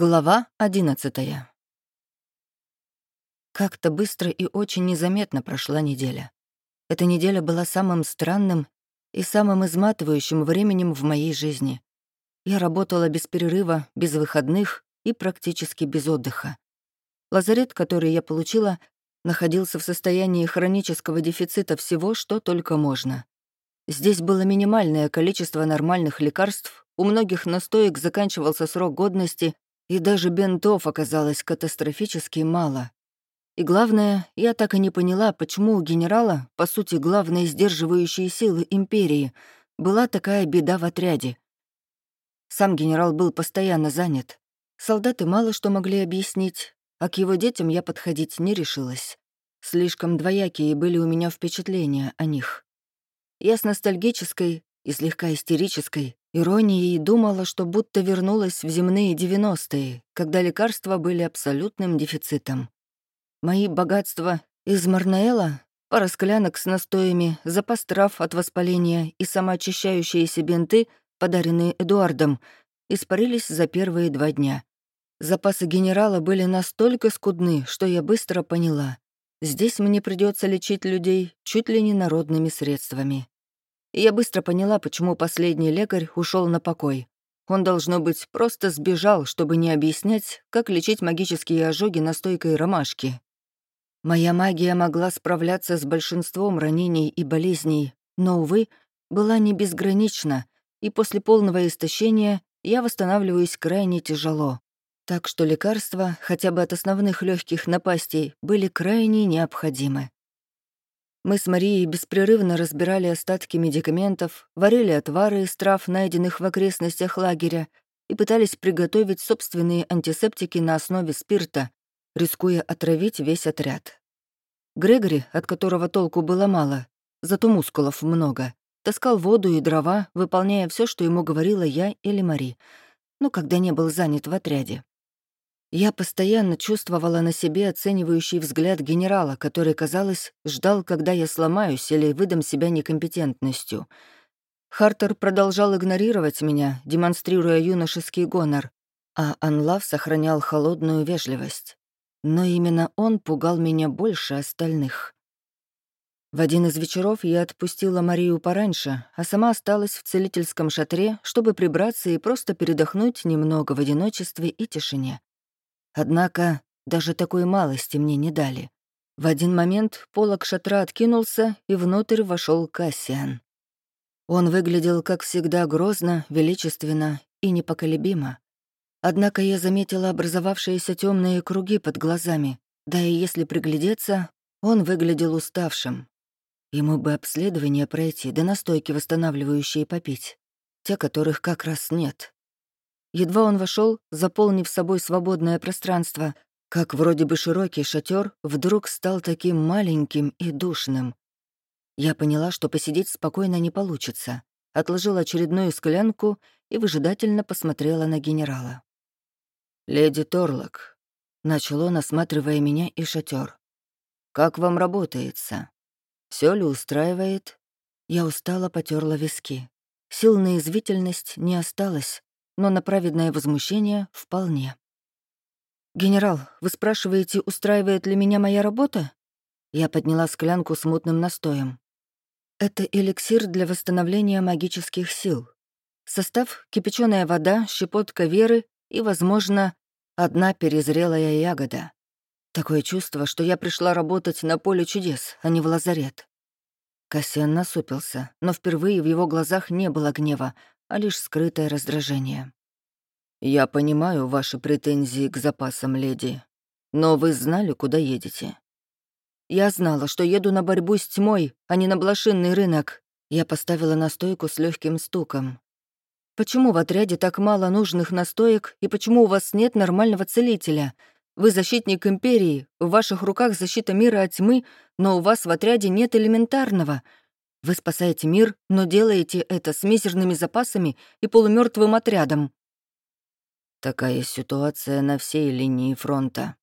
Глава одиннадцатая. Как-то быстро и очень незаметно прошла неделя. Эта неделя была самым странным и самым изматывающим временем в моей жизни. Я работала без перерыва, без выходных и практически без отдыха. Лазарет, который я получила, находился в состоянии хронического дефицита всего, что только можно. Здесь было минимальное количество нормальных лекарств, у многих настоек заканчивался срок годности, и даже бинтов оказалось катастрофически мало. И главное, я так и не поняла, почему у генерала, по сути, главной сдерживающей силы империи, была такая беда в отряде. Сам генерал был постоянно занят. Солдаты мало что могли объяснить, а к его детям я подходить не решилась. Слишком двоякие были у меня впечатления о них. Я с ностальгической и слегка истерической иронией думала, что будто вернулась в земные девяностые, когда лекарства были абсолютным дефицитом. Мои богатства из Марнаэла, пара склянок с настоями, запас трав от воспаления и самоочищающиеся бинты, подаренные Эдуардом, испарились за первые два дня. Запасы генерала были настолько скудны, что я быстро поняла. Здесь мне придется лечить людей чуть ли не народными средствами. Я быстро поняла, почему последний лекарь ушел на покой. Он, должно быть, просто сбежал, чтобы не объяснять, как лечить магические ожоги настойкой ромашки. Моя магия могла справляться с большинством ранений и болезней, но, увы, была не безгранична, и после полного истощения я восстанавливаюсь крайне тяжело. Так что лекарства, хотя бы от основных легких напастей, были крайне необходимы. Мы с Марией беспрерывно разбирали остатки медикаментов, варили отвары из трав, найденных в окрестностях лагеря, и пытались приготовить собственные антисептики на основе спирта, рискуя отравить весь отряд. Грегори, от которого толку было мало, зато мускулов много, таскал воду и дрова, выполняя все, что ему говорила я или Мари, ну, когда не был занят в отряде. Я постоянно чувствовала на себе оценивающий взгляд генерала, который, казалось, ждал, когда я сломаюсь или выдам себя некомпетентностью. Хартер продолжал игнорировать меня, демонстрируя юношеский гонор, а Анлав сохранял холодную вежливость. Но именно он пугал меня больше остальных. В один из вечеров я отпустила Марию пораньше, а сама осталась в целительском шатре, чтобы прибраться и просто передохнуть немного в одиночестве и тишине. Однако даже такой малости мне не дали. В один момент полок шатра откинулся, и внутрь вошел Кассиан. Он выглядел, как всегда, грозно, величественно и непоколебимо. Однако я заметила образовавшиеся темные круги под глазами, да и если приглядеться, он выглядел уставшим. Ему бы обследование пройти, да настойки восстанавливающие попить, те, которых как раз нет. Едва он вошел, заполнив собой свободное пространство, как вроде бы широкий шатер вдруг стал таким маленьким и душным. Я поняла, что посидеть спокойно не получится, отложила очередную склянку и выжидательно посмотрела на генерала. «Леди Торлок», — начал он, осматривая меня и шатер. «Как вам работается? Все ли устраивает?» Я устало потерла виски. Сил на извительность не осталось, но на праведное возмущение вполне. «Генерал, вы спрашиваете, устраивает ли меня моя работа?» Я подняла склянку с мутным настоем. «Это эликсир для восстановления магических сил. Состав — кипяченая вода, щепотка веры и, возможно, одна перезрелая ягода. Такое чувство, что я пришла работать на поле чудес, а не в лазарет». Кассиан насупился, но впервые в его глазах не было гнева, а лишь скрытое раздражение. «Я понимаю ваши претензии к запасам, леди, но вы знали, куда едете?» «Я знала, что еду на борьбу с тьмой, а не на блошинный рынок». Я поставила настойку с легким стуком. «Почему в отряде так мало нужных настоек, и почему у вас нет нормального целителя? Вы защитник Империи, в ваших руках защита мира от тьмы, но у вас в отряде нет элементарного. Вы спасаете мир, но делаете это с мизерными запасами и полумертвым отрядом. Такая ситуация на всей линии фронта.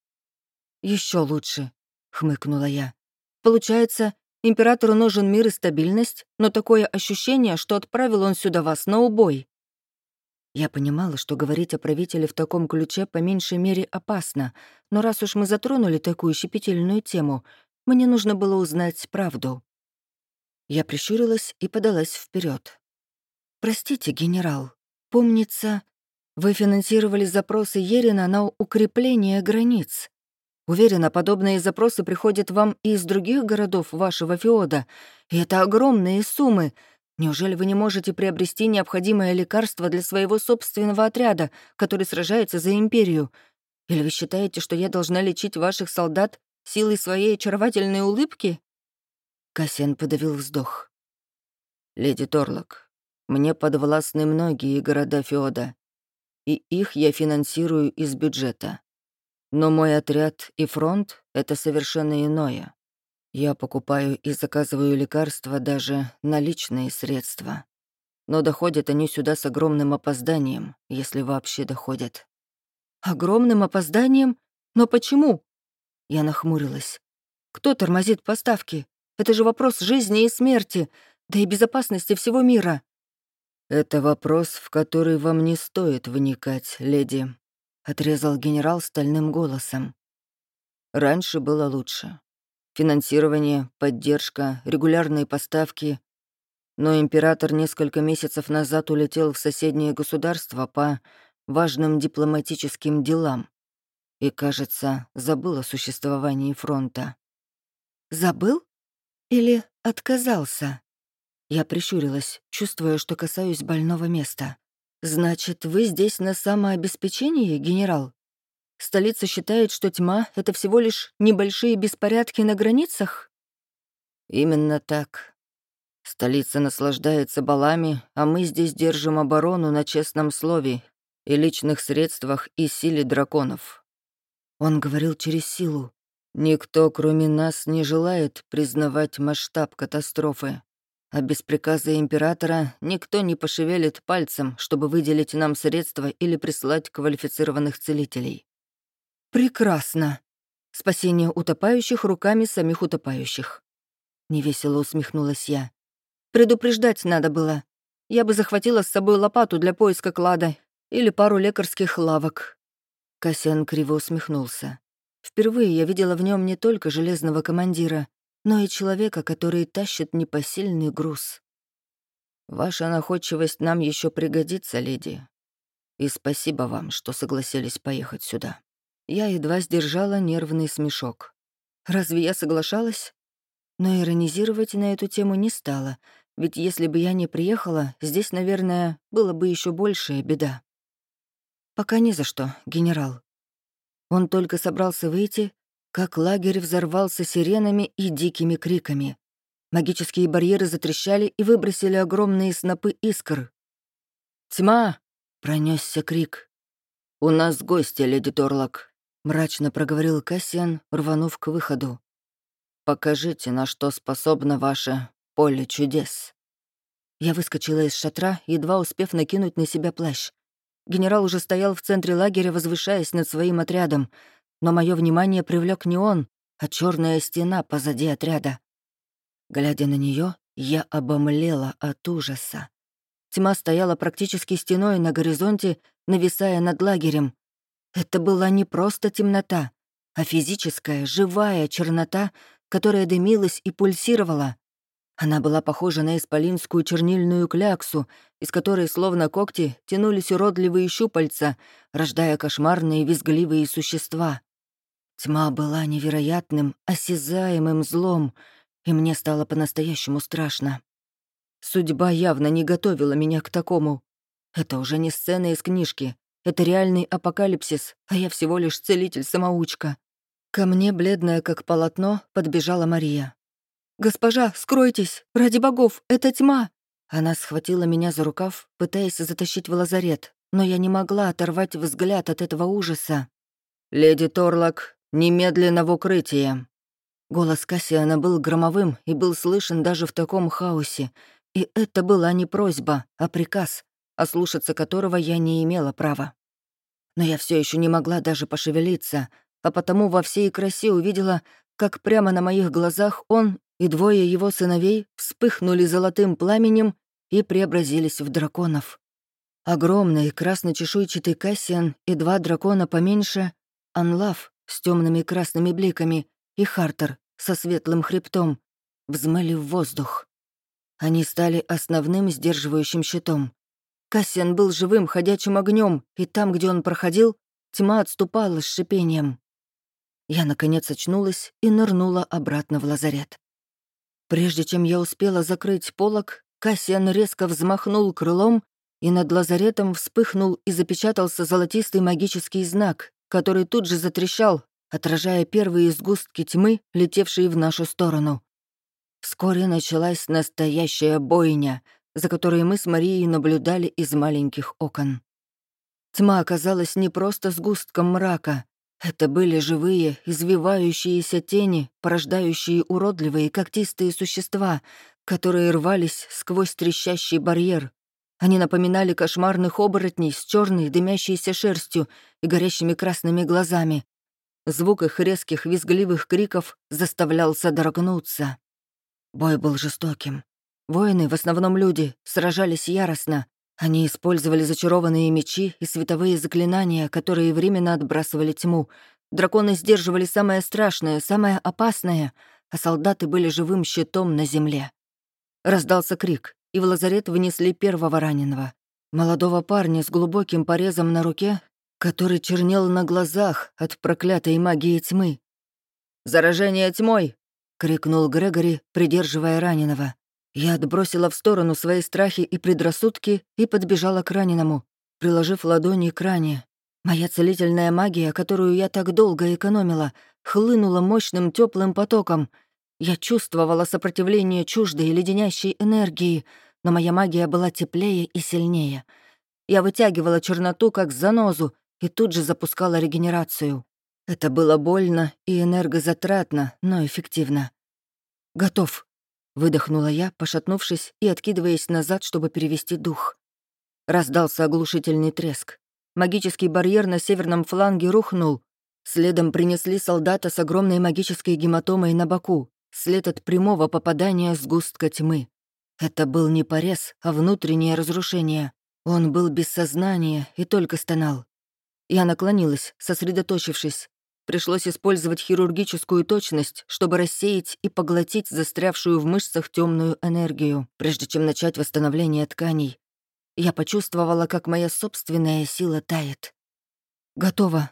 Еще лучше, хмыкнула я. Получается, императору нужен мир и стабильность, но такое ощущение, что отправил он сюда вас на убой. Я понимала, что говорить о правителе в таком ключе по меньшей мере опасно, но раз уж мы затронули такую щепетильную тему, мне нужно было узнать правду. Я прищурилась и подалась вперед. «Простите, генерал, помнится, вы финансировали запросы Ерина на укрепление границ. Уверена, подобные запросы приходят вам и из других городов вашего феода, и это огромные суммы — Неужели вы не можете приобрести необходимое лекарство для своего собственного отряда, который сражается за империю? Или вы считаете, что я должна лечить ваших солдат силой своей очаровательной улыбки?» Кассиан подавил вздох. «Леди Торлок, мне подвластны многие города Феода, и их я финансирую из бюджета. Но мой отряд и фронт — это совершенно иное. Я покупаю и заказываю лекарства даже наличные средства. Но доходят они сюда с огромным опозданием, если вообще доходят. Огромным опозданием? Но почему? Я нахмурилась. Кто тормозит поставки? Это же вопрос жизни и смерти, да и безопасности всего мира. Это вопрос, в который вам не стоит вникать, леди, отрезал генерал стальным голосом. Раньше было лучше. Финансирование, поддержка, регулярные поставки. Но император несколько месяцев назад улетел в соседнее государство по важным дипломатическим делам. И, кажется, забыл о существовании фронта. «Забыл? Или отказался?» Я прищурилась, чувствуя, что касаюсь больного места. «Значит, вы здесь на самообеспечении, генерал?» Столица считает, что тьма — это всего лишь небольшие беспорядки на границах? Именно так. Столица наслаждается балами, а мы здесь держим оборону на честном слове и личных средствах и силе драконов. Он говорил через силу. Никто, кроме нас, не желает признавать масштаб катастрофы. А без приказа императора никто не пошевелит пальцем, чтобы выделить нам средства или прислать квалифицированных целителей. «Прекрасно. Спасение утопающих руками самих утопающих». Невесело усмехнулась я. «Предупреждать надо было. Я бы захватила с собой лопату для поиска клада или пару лекарских лавок». Касян криво усмехнулся. Впервые я видела в нем не только железного командира, но и человека, который тащит непосильный груз. «Ваша находчивость нам еще пригодится, леди. И спасибо вам, что согласились поехать сюда». Я едва сдержала нервный смешок. Разве я соглашалась? Но иронизировать на эту тему не стала, ведь если бы я не приехала, здесь, наверное, было бы еще большая беда. Пока не за что, генерал. Он только собрался выйти, как лагерь взорвался сиренами и дикими криками. Магические барьеры затрещали и выбросили огромные снопы искр. «Тьма!» — пронесся крик. «У нас гости, леди Торлок», мрачно проговорил Кассиан, рванув к выходу. «Покажите, на что способно ваше поле чудес». Я выскочила из шатра, едва успев накинуть на себя плащ. Генерал уже стоял в центре лагеря, возвышаясь над своим отрядом, но мое внимание привлек не он, а черная стена позади отряда. Глядя на нее, я обомлела от ужаса. Тьма стояла практически стеной на горизонте, нависая над лагерем. Это была не просто темнота, а физическая, живая чернота, которая дымилась и пульсировала. Она была похожа на исполинскую чернильную кляксу, из которой, словно когти, тянулись уродливые щупальца, рождая кошмарные визгливые существа. Тьма была невероятным, осязаемым злом, и мне стало по-настоящему страшно. Судьба явно не готовила меня к такому. Это уже не сцена из книжки, это реальный апокалипсис, а я всего лишь целитель-самоучка. Ко мне, бледная как полотно, подбежала Мария. «Госпожа, скройтесь! Ради богов, это тьма!» Она схватила меня за рукав, пытаясь затащить в лазарет, но я не могла оторвать взгляд от этого ужаса. «Леди Торлок, немедленно в укрытие!» Голос Кассиана был громовым и был слышен даже в таком хаосе. И это была не просьба, а приказ, ослушаться которого я не имела права. Но я все еще не могла даже пошевелиться, а потому во всей красе увидела, как прямо на моих глазах он и двое его сыновей вспыхнули золотым пламенем и преобразились в драконов. Огромный красночешуйчатый Кассиан и два дракона поменьше, Анлав с темными красными бликами и Хартер со светлым хребтом взмыли в воздух. Они стали основным сдерживающим щитом. Кассиан был живым, ходячим огнем, и там, где он проходил, тьма отступала с шипением. Я, наконец, очнулась и нырнула обратно в лазарет. Прежде чем я успела закрыть полог, Кассиан резко взмахнул крылом, и над лазаретом вспыхнул и запечатался золотистый магический знак, который тут же затрещал, отражая первые сгустки тьмы, летевшие в нашу сторону. Вскоре началась настоящая бойня, за которой мы с Марией наблюдали из маленьких окон. Тьма оказалась не просто сгустком мрака, это были живые, извивающиеся тени, порождающие уродливые когтистые существа, которые рвались сквозь трещащий барьер. Они напоминали кошмарных оборотней с черной дымящейся шерстью и горящими красными глазами. Звук их резких визгливых криков заставлял содрогнуться. Бой был жестоким. Воины, в основном люди, сражались яростно, они использовали зачарованные мечи и световые заклинания, которые временно отбрасывали тьму. Драконы сдерживали самое страшное, самое опасное, а солдаты были живым щитом на земле. Раздался крик, и в лазарет вынесли первого раненого. Молодого парня с глубоким порезом на руке, который чернел на глазах от проклятой магии тьмы. «Заражение тьмой!» — крикнул Грегори, придерживая раненого. Я отбросила в сторону свои страхи и предрассудки и подбежала к раненому, приложив ладони к ране. Моя целительная магия, которую я так долго экономила, хлынула мощным теплым потоком. Я чувствовала сопротивление чуждой леденящей энергии, но моя магия была теплее и сильнее. Я вытягивала черноту как занозу и тут же запускала регенерацию. Это было больно и энергозатратно, но эффективно. «Готов», Выдохнула я, пошатнувшись и откидываясь назад, чтобы перевести дух. Раздался оглушительный треск. Магический барьер на северном фланге рухнул. Следом принесли солдата с огромной магической гематомой на боку, след от прямого попадания сгустка тьмы. Это был не порез, а внутреннее разрушение. Он был без сознания и только стонал. Я наклонилась, сосредоточившись, Пришлось использовать хирургическую точность, чтобы рассеять и поглотить застрявшую в мышцах темную энергию, прежде чем начать восстановление тканей. Я почувствовала, как моя собственная сила тает. «Готово».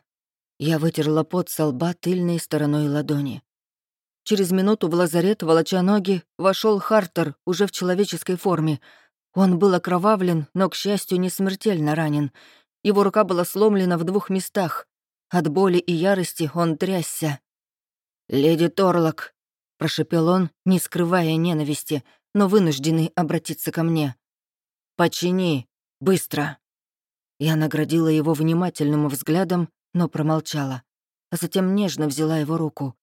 Я вытерла пот со лба тыльной стороной ладони. Через минуту в лазарет, волоча ноги, вошел Хартер уже в человеческой форме. Он был окровавлен, но, к счастью, не смертельно ранен. Его рука была сломлена в двух местах. От боли и ярости он трясся. «Леди Торлок», — прошепел он, не скрывая ненависти, но вынужденный обратиться ко мне. «Почини, быстро». Я наградила его внимательным взглядом, но промолчала, а затем нежно взяла его руку.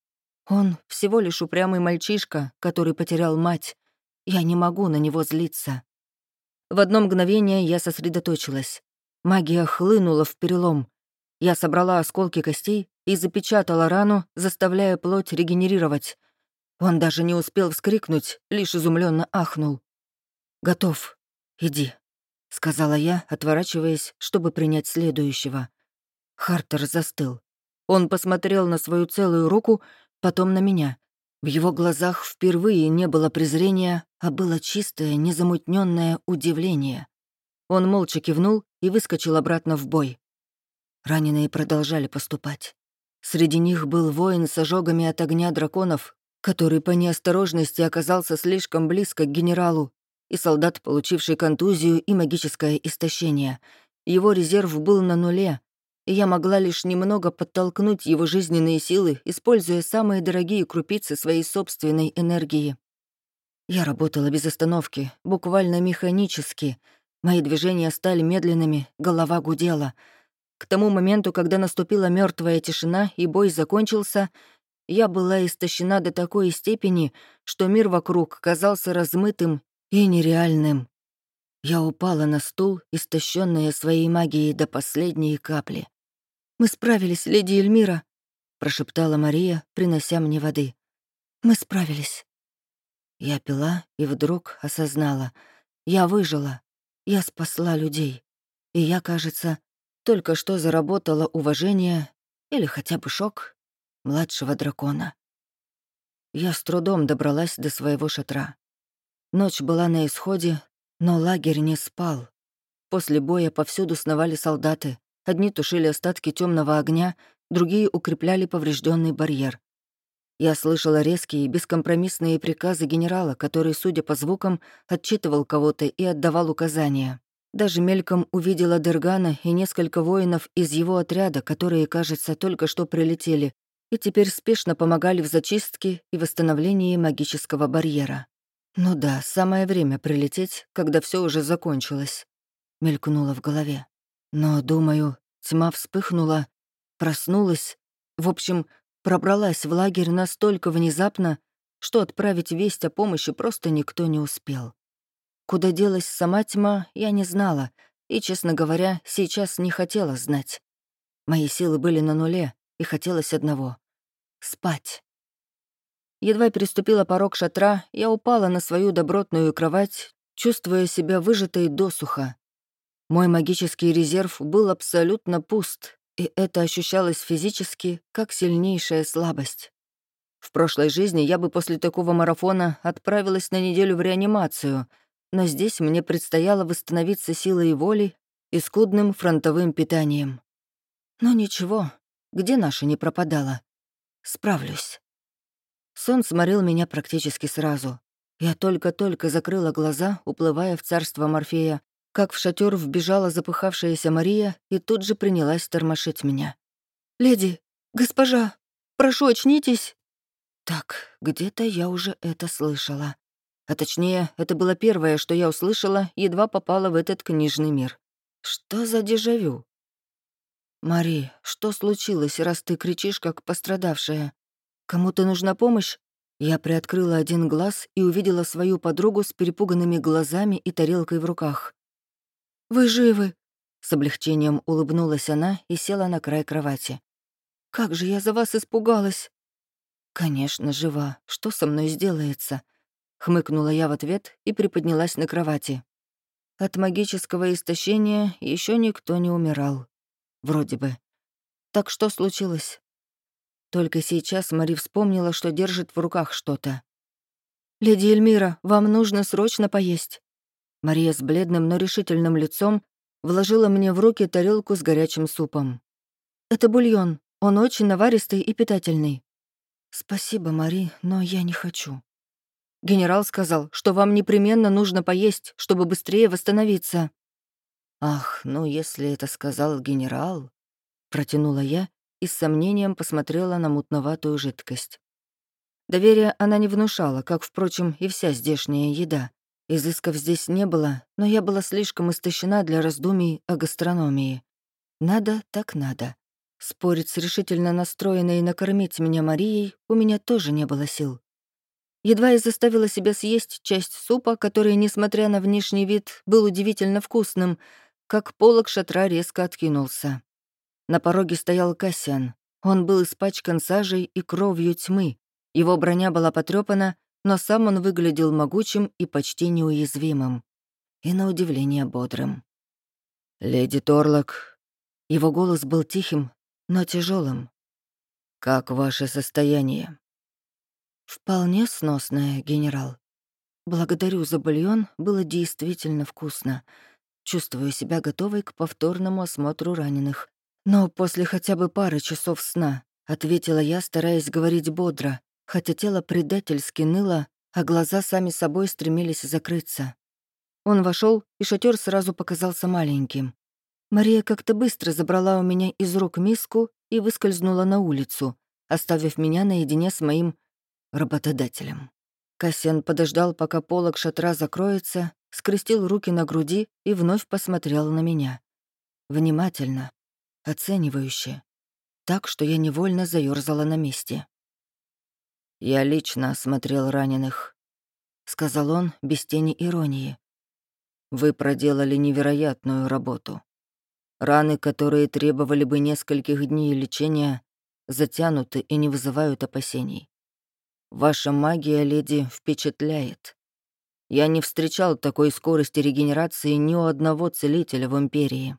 Он всего лишь упрямый мальчишка, который потерял мать. Я не могу на него злиться. В одно мгновение я сосредоточилась. Магия хлынула в перелом, я собрала осколки костей и запечатала рану, заставляя плоть регенерировать. Он даже не успел вскрикнуть, лишь изумленно ахнул. «Готов. Иди», — сказала я, отворачиваясь, чтобы принять следующего. Хартер застыл. Он посмотрел на свою целую руку, потом на меня. В его глазах впервые не было презрения, а было чистое, незамутненное удивление. Он молча кивнул и выскочил обратно в бой. Раненые продолжали поступать. Среди них был воин с ожогами от огня драконов, который по неосторожности оказался слишком близко к генералу, и солдат, получивший контузию и магическое истощение. Его резерв был на нуле, и я могла лишь немного подтолкнуть его жизненные силы, используя самые дорогие крупицы своей собственной энергии. Я работала без остановки, буквально механически. Мои движения стали медленными, голова гудела — к тому моменту, когда наступила мертвая тишина и бой закончился, я была истощена до такой степени, что мир вокруг казался размытым и нереальным. Я упала на стул, истощенная своей магией до последней капли. «Мы справились, леди Эльмира», — прошептала Мария, принося мне воды. «Мы справились». Я пила и вдруг осознала. Я выжила. Я спасла людей. И я, кажется, только что заработала уважение или хотя бы шок младшего дракона. Я с трудом добралась до своего шатра. Ночь была на исходе, но лагерь не спал. После боя повсюду сновали солдаты. Одни тушили остатки темного огня, другие укрепляли поврежденный барьер. Я слышала резкие, бескомпромиссные приказы генерала, который, судя по звукам, отчитывал кого-то и отдавал указания. Даже мельком увидела Дергана и несколько воинов из его отряда, которые, кажется, только что прилетели, и теперь спешно помогали в зачистке и восстановлении магического барьера. Ну да, самое время прилететь, когда все уже закончилось, мелькнуло в голове. Но, думаю, тьма вспыхнула, проснулась, в общем, пробралась в лагерь настолько внезапно, что отправить весть о помощи просто никто не успел. Куда делась сама тьма, я не знала, и, честно говоря, сейчас не хотела знать. Мои силы были на нуле, и хотелось одного — спать. Едва переступила порог шатра, я упала на свою добротную кровать, чувствуя себя выжатой досуха. Мой магический резерв был абсолютно пуст, и это ощущалось физически как сильнейшая слабость. В прошлой жизни я бы после такого марафона отправилась на неделю в реанимацию — но здесь мне предстояло восстановиться силой воли и скудным фронтовым питанием. Но ничего, где наша не пропадала. Справлюсь. Сон сморил меня практически сразу. Я только-только закрыла глаза, уплывая в царство Морфея, как в шатер вбежала запыхавшаяся Мария и тут же принялась тормошить меня. «Леди, госпожа, прошу, очнитесь!» Так, где-то я уже это слышала. А точнее, это было первое, что я услышала, едва попала в этот книжный мир. Что за дежавю? «Мари, что случилось, раз ты кричишь, как пострадавшая? Кому-то нужна помощь?» Я приоткрыла один глаз и увидела свою подругу с перепуганными глазами и тарелкой в руках. «Вы живы!» С облегчением улыбнулась она и села на край кровати. «Как же я за вас испугалась!» «Конечно, жива. Что со мной сделается?» Хмыкнула я в ответ и приподнялась на кровати. От магического истощения еще никто не умирал. Вроде бы. Так что случилось? Только сейчас Мари вспомнила, что держит в руках что-то. «Леди Эльмира, вам нужно срочно поесть». Мария с бледным, но решительным лицом вложила мне в руки тарелку с горячим супом. «Это бульон. Он очень наваристый и питательный». «Спасибо, Мари, но я не хочу». Генерал сказал, что вам непременно нужно поесть, чтобы быстрее восстановиться». «Ах, ну если это сказал генерал...» Протянула я и с сомнением посмотрела на мутноватую жидкость. Доверия она не внушала, как, впрочем, и вся здешняя еда. Изысков здесь не было, но я была слишком истощена для раздумий о гастрономии. Надо так надо. Спорить с решительно настроенной накормить меня Марией у меня тоже не было сил. Едва я заставила себя съесть часть супа, который, несмотря на внешний вид, был удивительно вкусным, как полог шатра резко откинулся. На пороге стоял Кассиан. Он был испачкан сажей и кровью тьмы. Его броня была потрепана, но сам он выглядел могучим и почти неуязвимым. И, на удивление, бодрым. «Леди Торлок...» Его голос был тихим, но тяжелым. «Как ваше состояние?» «Вполне сносная, генерал. Благодарю за бульон, было действительно вкусно. Чувствую себя готовой к повторному осмотру раненых. Но после хотя бы пары часов сна, ответила я, стараясь говорить бодро, хотя тело предательски ныло, а глаза сами собой стремились закрыться. Он вошел, и шатер сразу показался маленьким. Мария как-то быстро забрала у меня из рук миску и выскользнула на улицу, оставив меня наедине с моим работодателем. Кассиан подождал, пока полог шатра закроется, скрестил руки на груди и вновь посмотрел на меня. Внимательно, оценивающе, так, что я невольно заёрзала на месте. «Я лично осмотрел раненых», — сказал он без тени иронии. «Вы проделали невероятную работу. Раны, которые требовали бы нескольких дней лечения, затянуты и не вызывают опасений. Ваша магия, леди, впечатляет. Я не встречал такой скорости регенерации ни у одного целителя в Империи.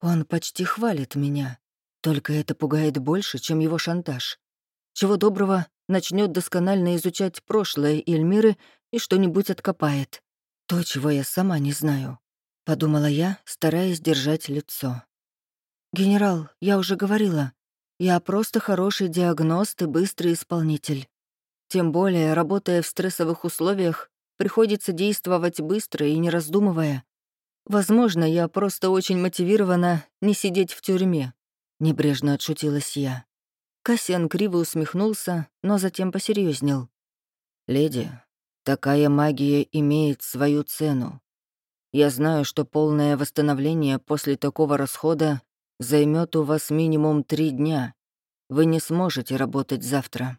Он почти хвалит меня. Только это пугает больше, чем его шантаж. Чего доброго, начнет досконально изучать прошлое Эльмиры и что-нибудь откопает. То, чего я сама не знаю. Подумала я, стараясь держать лицо. «Генерал, я уже говорила, я просто хороший диагност и быстрый исполнитель. Тем более, работая в стрессовых условиях, приходится действовать быстро и не раздумывая. Возможно, я просто очень мотивирована не сидеть в тюрьме. Небрежно отшутилась я. Кассиан криво усмехнулся, но затем посерьезнел. «Леди, такая магия имеет свою цену. Я знаю, что полное восстановление после такого расхода займет у вас минимум три дня. Вы не сможете работать завтра».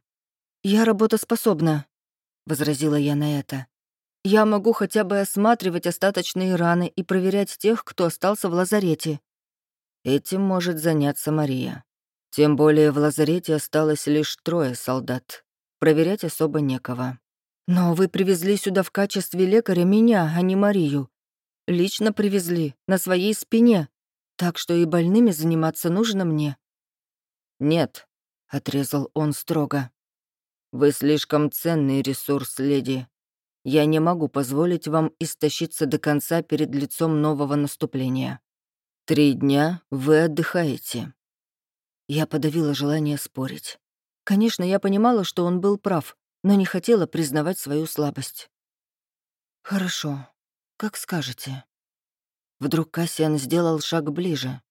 «Я работоспособна», — возразила я на это. Я могу хотя бы осматривать остаточные раны и проверять тех, кто остался в лазарете. Этим может заняться Мария. Тем более в лазарете осталось лишь трое солдат. Проверять особо некого. Но вы привезли сюда в качестве лекаря меня, а не Марию. Лично привезли, на своей спине. Так что и больными заниматься нужно мне. «Нет», — отрезал он строго. «Вы слишком ценный ресурс, леди. Я не могу позволить вам истощиться до конца перед лицом нового наступления. Три дня вы отдыхаете». Я подавила желание спорить. Конечно, я понимала, что он был прав, но не хотела признавать свою слабость. «Хорошо, как скажете». Вдруг Кассиан сделал шаг ближе.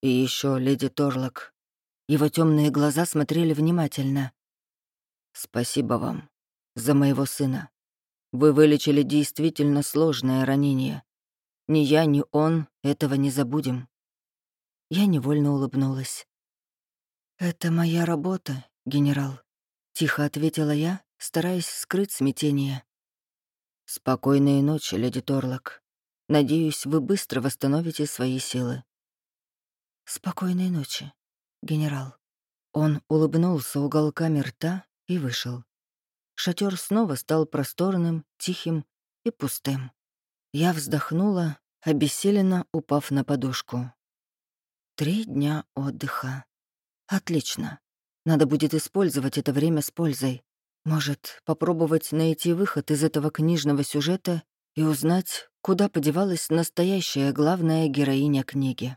И еще леди Торлок. Его темные глаза смотрели внимательно. «Спасибо вам за моего сына. Вы вылечили действительно сложное ранение. Ни я, ни он этого не забудем». Я невольно улыбнулась. «Это моя работа, генерал», — тихо ответила я, стараясь скрыть смятение. «Спокойной ночи, леди Торлок. Надеюсь, вы быстро восстановите свои силы». «Спокойной ночи, генерал». Он улыбнулся уголками рта и вышел шатер снова стал просторным, тихим и пустым. Я вздохнула, обессиленно упав на подушку. Три дня отдыха. Отлично. Надо будет использовать это время с пользой. Может, попробовать найти выход из этого книжного сюжета и узнать, куда подевалась настоящая главная героиня книги.